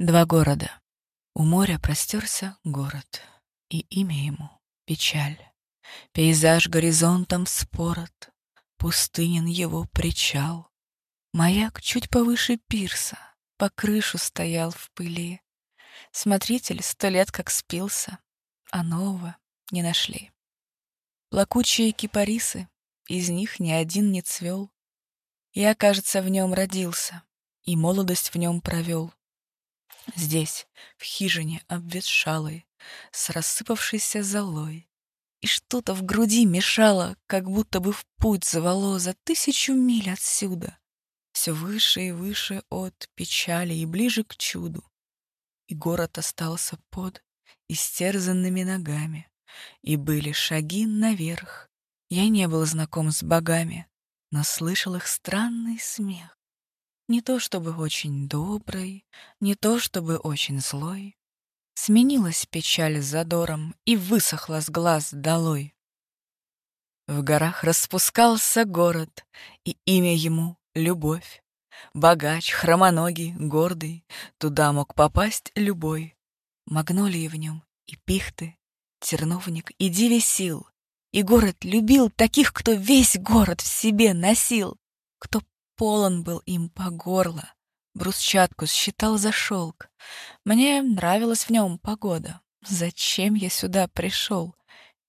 Два города. У моря простерся город, и имя ему — печаль. Пейзаж горизонтом спорот, пустынен его причал. Маяк чуть повыше пирса, по крышу стоял в пыли. Смотритель сто лет как спился, а нового не нашли. Плакучие кипарисы, из них ни один не цвел. Я, кажется, в нем родился и молодость в нем провел. Здесь, в хижине обветшалой, с рассыпавшейся золой, и что-то в груди мешало, как будто бы в путь завело за тысячу миль отсюда, все выше и выше от печали и ближе к чуду. И город остался под истерзанными ногами, и были шаги наверх. Я не был знаком с богами, но слышал их странный смех. Не то чтобы очень добрый, не то чтобы очень злой. Сменилась печаль задором и высохла с глаз долой. В горах распускался город, и имя ему — Любовь. Богач, хромоногий, гордый, туда мог попасть любой. Магнолии в нем и пихты, терновник и сил. И город любил таких, кто весь город в себе носил, кто полон был им по горло. Брусчатку считал за шелк. Мне нравилась в нем погода. Зачем я сюда пришел?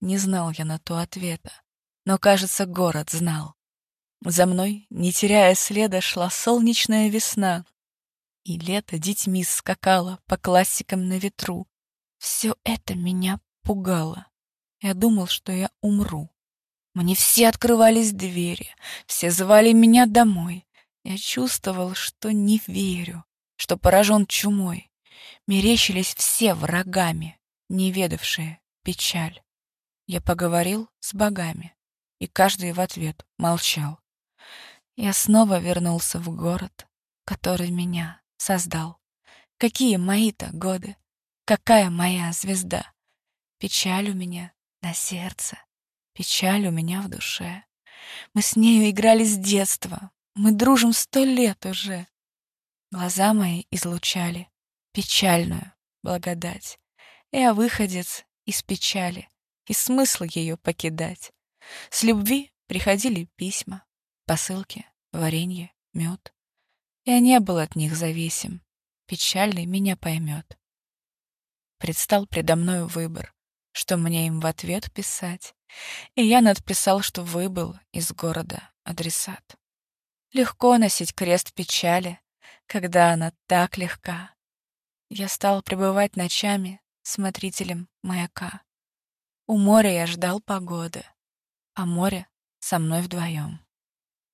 Не знал я на то ответа. Но, кажется, город знал. За мной, не теряя следа, шла солнечная весна. И лето детьми скакало по классикам на ветру. Все это меня пугало. Я думал, что я умру. Мне все открывались двери, все звали меня домой. Я чувствовал, что не верю, что поражен чумой. Мерещились все врагами, не ведавшие печаль. Я поговорил с богами, и каждый в ответ молчал. Я снова вернулся в город, который меня создал. Какие мои-то годы, какая моя звезда. Печаль у меня на сердце, Печаль у меня в душе. Мы с нею играли с детства. Мы дружим сто лет уже. Глаза мои излучали печальную благодать. Я выходец из печали, и смысл ее покидать. С любви приходили письма, посылки, варенье, мед. Я не был от них зависим. Печальный меня поймет. Предстал предо мною выбор, что мне им в ответ писать. И я надписал, что выбыл из города адресат. Легко носить крест печали, когда она так легка. Я стал пребывать ночами смотрителем маяка. У моря я ждал погоды, а море со мной вдвоем.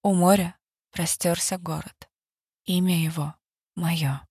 У моря простерся город. Имя его — мое.